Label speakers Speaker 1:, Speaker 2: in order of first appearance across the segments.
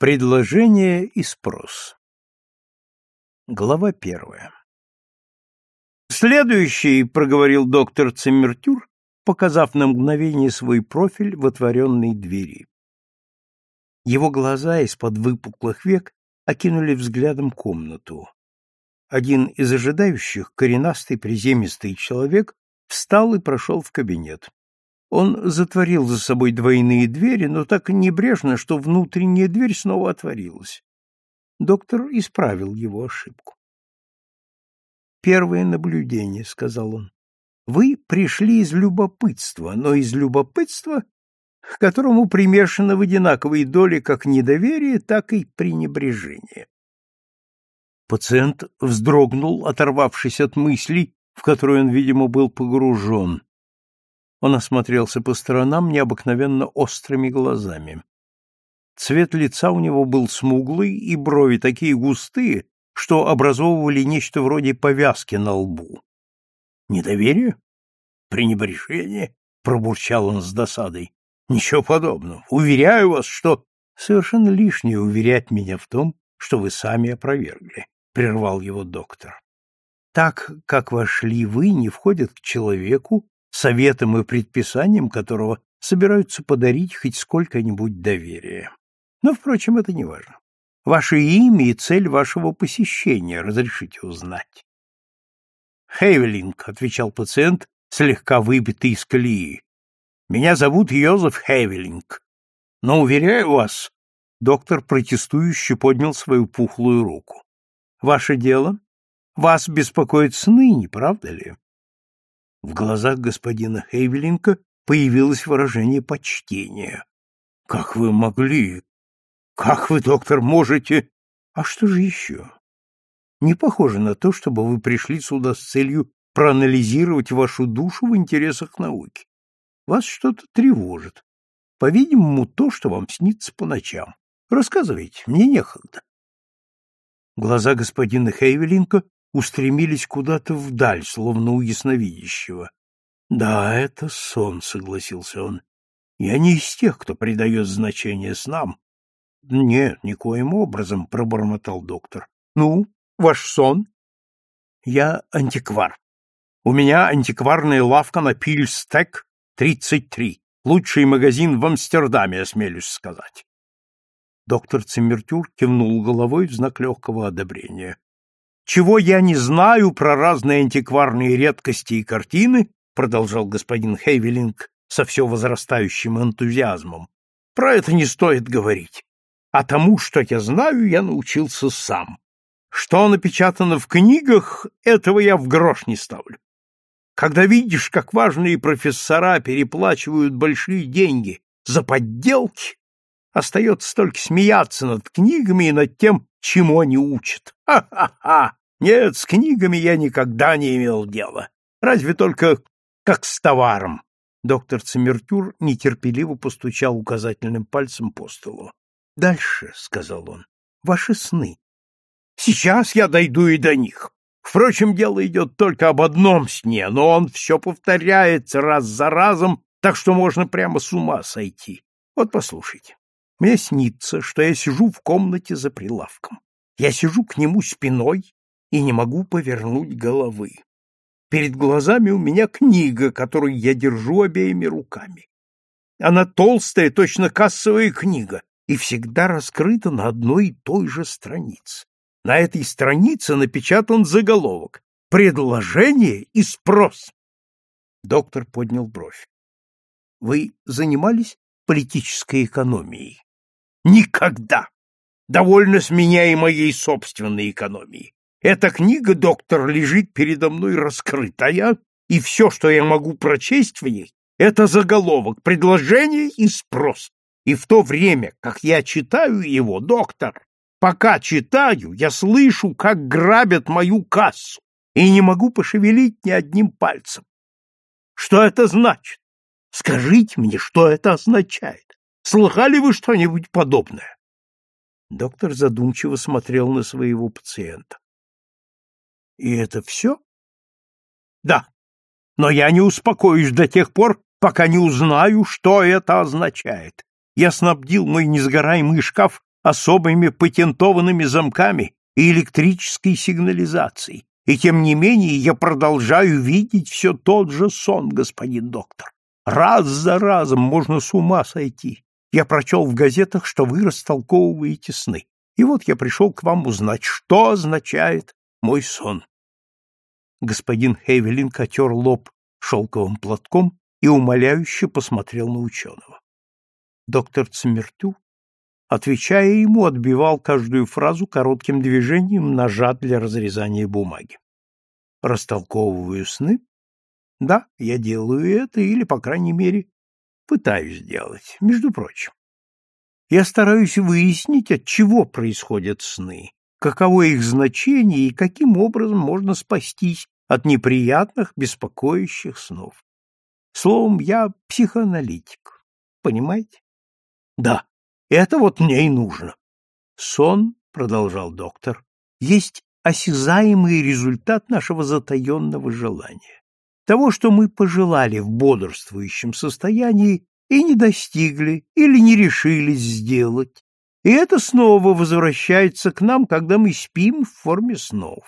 Speaker 1: Предложение и спрос. Глава первая. Следующий, проговорил доктор Циммертюр, показав на мгновение свой профиль в отворенной двери. Его глаза из-под выпуклых век окинули взглядом комнату. Один из ожидающих, коренастый приземистый человек, встал и прошел в кабинет. Он затворил за собой двойные двери, но так небрежно, что внутренняя дверь снова отворилась. Доктор исправил его ошибку. «Первое наблюдение», — сказал он. «Вы пришли из любопытства, но из любопытства, к которому примешано в одинаковой доле как недоверие, так и пренебрежение». Пациент вздрогнул, оторвавшись от мыслей, в которые он, видимо, был погружен. Он осмотрелся по сторонам необыкновенно острыми глазами. Цвет лица у него был смуглый, и брови такие густые, что образовывали нечто вроде повязки на лбу. «Недоверие? Пренебрежение?» — пробурчал он с досадой. «Ничего подобного. Уверяю вас, что...» «Совершенно лишнее уверять меня в том, что вы сами опровергли», — прервал его доктор. «Так, как вошли вы, не входят к человеку, советом и предписанием которого собираются подарить хоть сколько-нибудь доверия. Но, впрочем, это не важно. Ваше имя и цель вашего посещения разрешите узнать. Хейвелинг, отвечал пациент, слегка выбитый из колеи. Меня зовут Йозеф Хейвелинг. Но, уверяю вас, доктор протестующе поднял свою пухлую руку. Ваше дело? Вас беспокоит сны, не правда ли? В глазах господина Хейвелинга появилось выражение почтения. — Как вы могли? Как вы, доктор, можете? А что же еще? Не похоже на то, чтобы вы пришли сюда с целью проанализировать вашу душу в интересах науки. Вас что-то тревожит. По-видимому, то, что вам снится по ночам. Рассказывайте, мне некогда. Глаза господина Хейвелинка устремились куда-то вдаль, словно у ясновидящего. — Да, это сон, — согласился он. — Я не из тех, кто придает значение снам. — Нет, никоим образом, — пробормотал доктор. — Ну, ваш сон? — Я антиквар. У меня антикварная лавка на Пильстек, 33. Лучший магазин в Амстердаме, осмелюсь сказать. Доктор Циммертюр кивнул головой в знак легкого одобрения. Чего я не знаю про разные антикварные редкости и картины, продолжал господин Хейвелинг со все возрастающим энтузиазмом, про это не стоит говорить. А тому, что я знаю, я научился сам. Что напечатано в книгах, этого я в грош не ставлю. Когда видишь, как важные профессора переплачивают большие деньги за подделки, остается только смеяться над книгами и над тем, чему они учат. Ха-ха-ха! Нет, с книгами я никогда не имел дела. Разве только как с товаром. Доктор Цимертюр нетерпеливо постучал указательным пальцем по столу. Дальше, сказал он, ваши сны. Сейчас я дойду и до них. Впрочем, дело идет только об одном сне, но он все повторяется раз за разом, так что можно прямо с ума сойти. Вот послушайте. Мне снится, что я сижу в комнате за прилавком. Я сижу к нему спиной и не могу повернуть головы. Перед глазами у меня книга, которую я держу обеими руками. Она толстая, точно кассовая книга, и всегда раскрыта на одной и той же странице. На этой странице напечатан заголовок «Предложение и спрос». Доктор поднял бровь. Вы занимались политической экономией? Никогда! Довольно с меня и моей собственной экономией. Эта книга, доктор, лежит передо мной раскрытая, и все, что я могу прочесть в ней, это заголовок, предложение и спрос. И в то время, как я читаю его, доктор, пока читаю, я слышу, как грабят мою кассу, и не могу пошевелить ни одним пальцем. Что это значит? Скажите мне, что это означает? Слыхали вы что-нибудь подобное? Доктор задумчиво смотрел на своего пациента. И это все? Да. Но я не успокоюсь до тех пор, пока не узнаю, что это означает. Я снабдил мой несгораемый шкаф особыми патентованными замками и электрической сигнализацией. И тем не менее я продолжаю видеть все тот же сон, господин доктор. Раз за разом можно с ума сойти. Я прочел в газетах, что вы растолковываете сны. И вот я пришел к вам узнать, что означает мой сон. Господин Хейвелин отер лоб шелковым платком и умоляюще посмотрел на ученого. Доктор Цмертю, отвечая ему, отбивал каждую фразу коротким движением ножа для разрезания бумаги. Растолковываю сны? Да, я делаю это, или, по крайней мере, пытаюсь делать, между прочим. Я стараюсь выяснить, от чего происходят сны, каково их значение и каким образом можно спастись от неприятных, беспокоящих снов. Словом, я психоаналитик. Понимаете? Да, это вот мне и нужно. Сон, продолжал доктор, есть осязаемый результат нашего затаенного желания. Того, что мы пожелали в бодрствующем состоянии и не достигли или не решились сделать. И это снова возвращается к нам, когда мы спим в форме снов.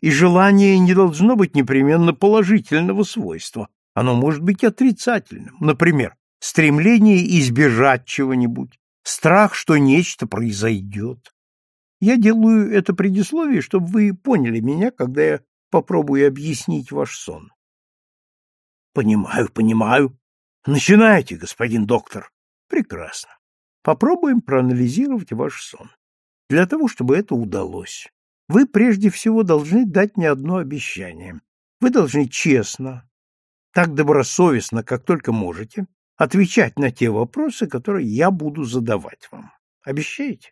Speaker 1: И желание не должно быть непременно положительного свойства. Оно может быть отрицательным. Например, стремление избежать чего-нибудь, страх, что нечто произойдет. Я делаю это предисловие, чтобы вы поняли меня, когда я попробую объяснить ваш сон. Понимаю, понимаю. Начинайте, господин доктор. Прекрасно. Попробуем проанализировать ваш сон. Для того, чтобы это удалось, вы прежде всего должны дать мне одно обещание. Вы должны честно, так добросовестно, как только можете, отвечать на те вопросы, которые я буду задавать вам. Обещаете?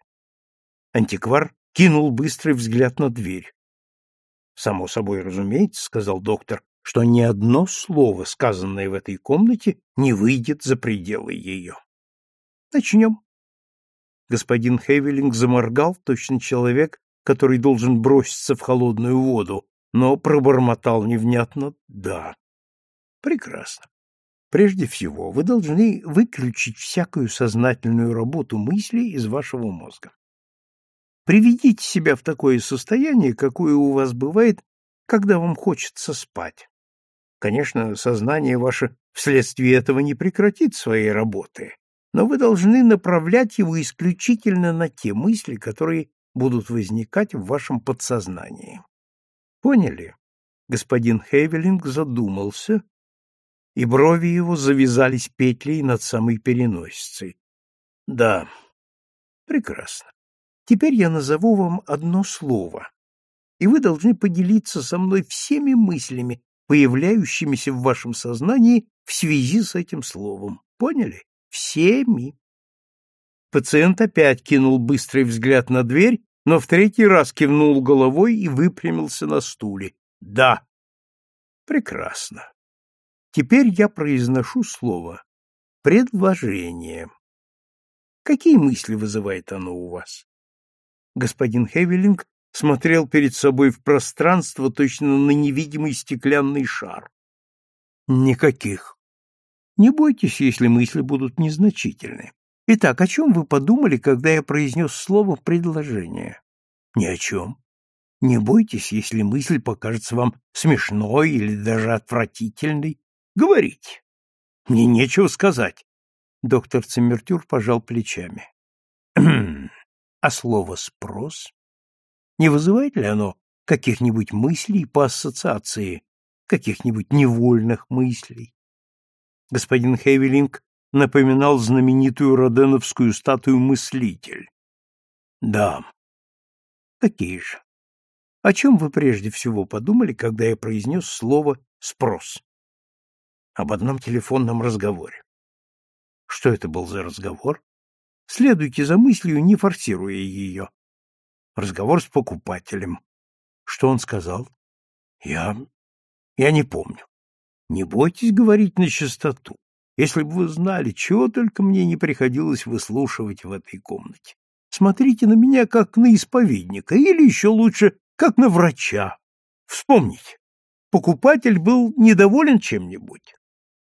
Speaker 1: Антиквар кинул быстрый взгляд на дверь. Само собой, разумеется, сказал доктор, что ни одно слово, сказанное в этой комнате, не выйдет за пределы ее. Начнем. Господин Хевелинг заморгал, точно человек, который должен броситься в холодную воду, но пробормотал невнятно «да». Прекрасно. Прежде всего, вы должны выключить всякую сознательную работу мыслей из вашего мозга. Приведите себя в такое состояние, какое у вас бывает, когда вам хочется спать. Конечно, сознание ваше вследствие этого не прекратит своей работы, но вы должны направлять его исключительно на те мысли, которые будут возникать в вашем подсознании. Поняли? Господин Хевелинг задумался, и брови его завязались петлей над самой переносицей. Да, прекрасно. Теперь я назову вам одно слово, и вы должны поделиться со мной всеми мыслями, появляющимися в вашем сознании в связи с этим словом. Поняли? Всеми. Пациент опять кинул быстрый взгляд на дверь, но в третий раз кивнул головой и выпрямился на стуле. Да. Прекрасно. Теперь я произношу слово предложение. Какие мысли вызывает оно у вас? Господин Хевелинг смотрел перед собой в пространство, точно на невидимый стеклянный шар. Никаких. Не бойтесь, если мысли будут незначительны. Итак, о чем вы подумали, когда я произнес слово «предложение»? Ни о чем. Не бойтесь, если мысль покажется вам смешной или даже отвратительной. Говорите. Мне нечего сказать. Доктор Циммертюр пожал плечами. а слово «спрос»? Не вызывает ли оно каких-нибудь мыслей по ассоциации, каких-нибудь невольных мыслей? Господин Хевелинг напоминал знаменитую роденовскую статую «Мыслитель». Да. Какие же? О чем вы прежде всего подумали, когда я произнес слово «спрос»? Об одном телефонном разговоре. Что это был за разговор? Следуйте за мыслью, не форсируя ее. Разговор с покупателем. Что он сказал? Я... я не помню. Не бойтесь говорить на чистоту. Если бы вы знали, чего только мне не приходилось выслушивать в этой комнате. Смотрите на меня как на исповедника, или еще лучше, как на врача. Вспомните, покупатель был недоволен чем-нибудь?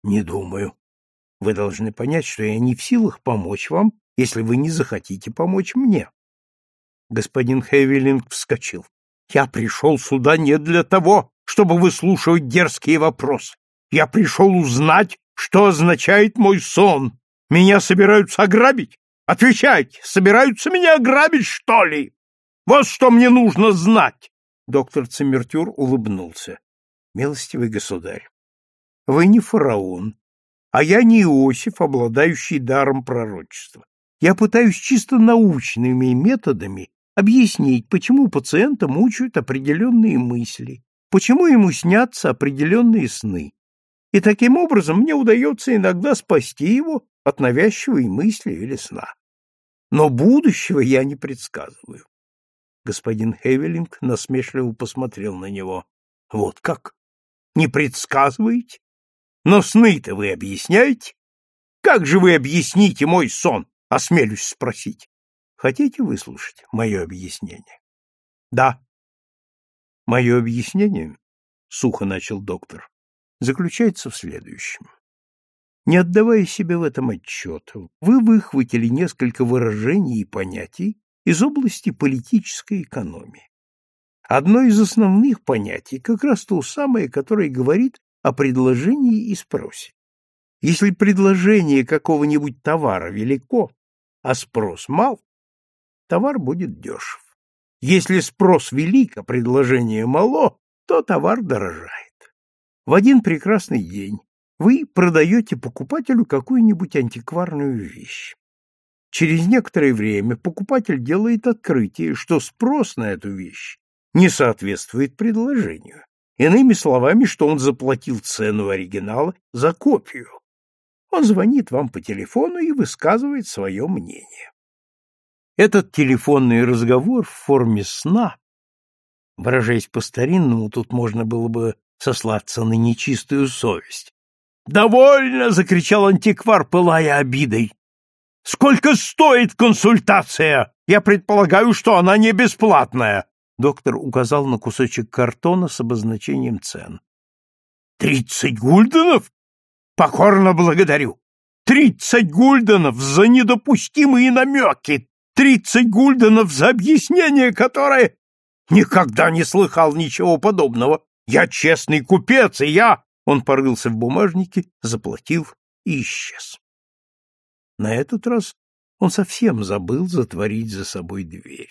Speaker 1: Не думаю. Вы должны понять, что я не в силах помочь вам, если вы не захотите помочь мне. Господин Хевелинг вскочил. Я пришел сюда не для того, чтобы выслушивать дерзкие вопросы. Я пришел узнать, что означает мой сон. Меня собираются ограбить? Отвечайте, собираются меня ограбить, что ли? Вот что мне нужно знать. Доктор Цимертюр улыбнулся. Милостивый государь, вы не фараон, а я не Иосиф, обладающий даром пророчества. Я пытаюсь чисто научными методами объяснить, почему пациента мучают определенные мысли, почему ему снятся определенные сны. И таким образом мне удается иногда спасти его от навязчивой мысли или сна. Но будущего я не предсказываю. Господин Хевелинг насмешливо посмотрел на него. Вот как? Не предсказываете? Но сны-то вы объясняете? Как же вы объясните мой сон? Осмелюсь спросить. Хотите выслушать мое объяснение? Да. Мое объяснение, сухо начал доктор, заключается в следующем. Не отдавая себе в этом отчета, вы выхватили несколько выражений и понятий из области политической экономии. Одно из основных понятий как раз то самое, которое говорит о предложении и спросе. Если предложение какого-нибудь товара велико, а спрос мал, товар будет дешев. Если спрос велик, а предложение мало, то товар дорожает. В один прекрасный день вы продаете покупателю какую-нибудь антикварную вещь. Через некоторое время покупатель делает открытие, что спрос на эту вещь не соответствует предложению. Иными словами, что он заплатил цену оригинала за копию. Он звонит вам по телефону и высказывает свое мнение. Этот телефонный разговор в форме сна, выражаясь по-старинному, тут можно было бы сослаться на нечистую совесть. «Довольно!» — закричал антиквар, пылая обидой. «Сколько стоит консультация? Я предполагаю, что она не бесплатная. Доктор указал на кусочек картона с обозначением цен. «Тридцать гульденов? Покорно благодарю! Тридцать гульденов за недопустимые намеки! Тридцать гульденов за объяснение, которое... Никогда не слыхал ничего подобного! Я честный купец, и я...» Он порылся в бумажнике, заплатил и исчез. На этот раз он совсем забыл затворить за собой дверь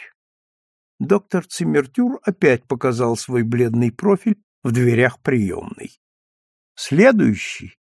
Speaker 1: доктор Циммертюр опять показал свой бледный профиль в дверях приемной. Следующий